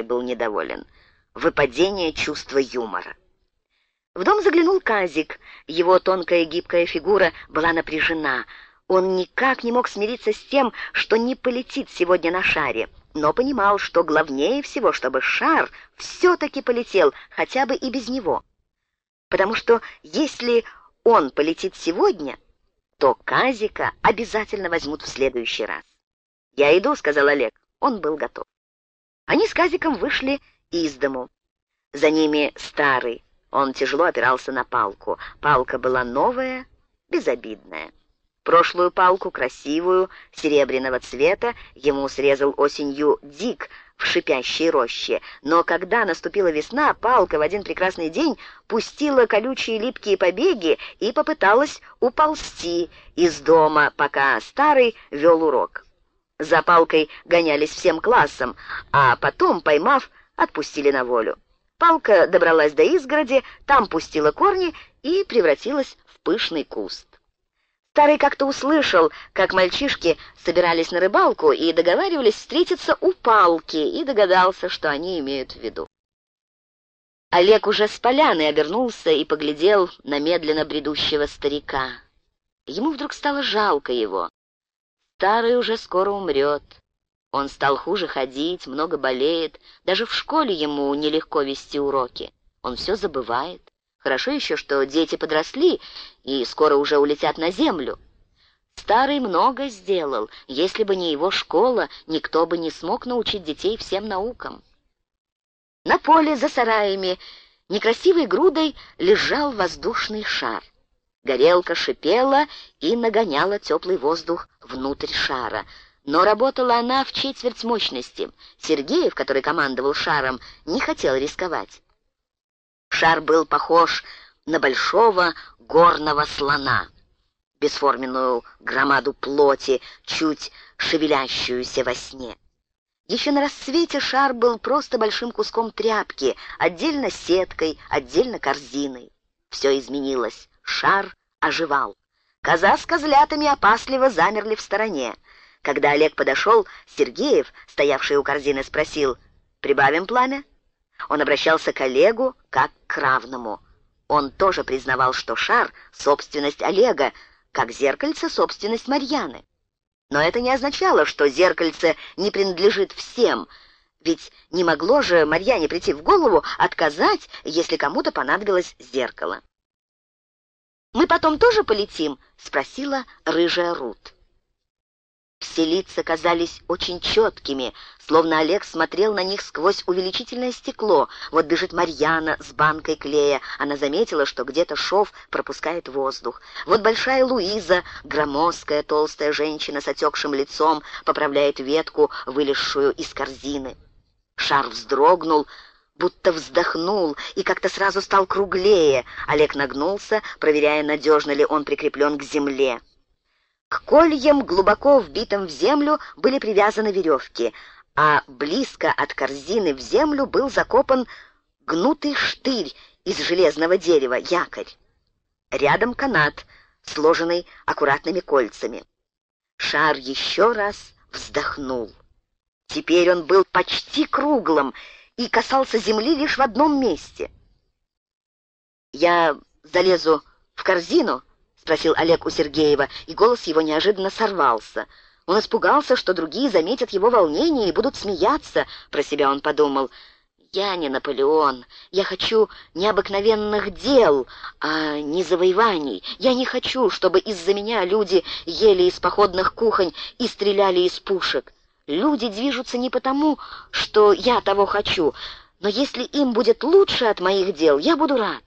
был недоволен. Выпадение чувства юмора. В дом заглянул Казик. Его тонкая гибкая фигура была напряжена. Он никак не мог смириться с тем, что не полетит сегодня на шаре, но понимал, что главнее всего, чтобы шар все-таки полетел, хотя бы и без него. Потому что если он полетит сегодня, то Казика обязательно возьмут в следующий раз. «Я иду», — сказал Олег. Он был готов. Они с Казиком вышли из дому. За ними старый. Он тяжело опирался на палку. Палка была новая, безобидная. Прошлую палку, красивую, серебряного цвета, ему срезал осенью Дик в шипящей роще. Но когда наступила весна, палка в один прекрасный день пустила колючие липкие побеги и попыталась уползти из дома, пока старый вел урок. За палкой гонялись всем классом, а потом, поймав, отпустили на волю. Палка добралась до изгороди, там пустила корни и превратилась в пышный куст. Старый как-то услышал, как мальчишки собирались на рыбалку и договаривались встретиться у палки, и догадался, что они имеют в виду. Олег уже с поляны обернулся и поглядел на медленно бредущего старика. Ему вдруг стало жалко его. Старый уже скоро умрет. Он стал хуже ходить, много болеет. Даже в школе ему нелегко вести уроки. Он все забывает. Хорошо еще, что дети подросли и скоро уже улетят на землю. Старый много сделал. Если бы не его школа, никто бы не смог научить детей всем наукам. На поле за сараями некрасивой грудой лежал воздушный шар. Горелка шипела и нагоняла теплый воздух внутрь шара. Но работала она в четверть мощности. Сергеев, который командовал шаром, не хотел рисковать. Шар был похож на большого горного слона, бесформенную громаду плоти, чуть шевелящуюся во сне. Еще на рассвете шар был просто большим куском тряпки, отдельно сеткой, отдельно корзиной. Все изменилось. Шар оживал. Коза с козлятами опасливо замерли в стороне. Когда Олег подошел, Сергеев, стоявший у корзины, спросил, «Прибавим пламя?» Он обращался к Олегу как к равному. Он тоже признавал, что шар — собственность Олега, как зеркальце — собственность Марьяны. Но это не означало, что зеркальце не принадлежит всем, ведь не могло же Марьяне прийти в голову отказать, если кому-то понадобилось зеркало. «Мы потом тоже полетим?» — спросила рыжая Рут. Все лица казались очень четкими, словно Олег смотрел на них сквозь увеличительное стекло. Вот бежит Марьяна с банкой клея. Она заметила, что где-то шов пропускает воздух. Вот большая Луиза, громоздкая толстая женщина с отекшим лицом, поправляет ветку, вылезшую из корзины. Шар вздрогнул, будто вздохнул и как-то сразу стал круглее. Олег нагнулся, проверяя, надежно ли он прикреплен к земле. К кольям, глубоко вбитым в землю, были привязаны веревки, а близко от корзины в землю был закопан гнутый штырь из железного дерева, якорь. Рядом канат, сложенный аккуратными кольцами. Шар еще раз вздохнул. Теперь он был почти круглым и касался земли лишь в одном месте. «Я залезу в корзину», — спросил Олег у Сергеева, и голос его неожиданно сорвался. Он испугался, что другие заметят его волнение и будут смеяться. Про себя он подумал. «Я не Наполеон. Я хочу необыкновенных дел, а не завоеваний. Я не хочу, чтобы из-за меня люди ели из походных кухонь и стреляли из пушек. Люди движутся не потому, что я того хочу, но если им будет лучше от моих дел, я буду рад.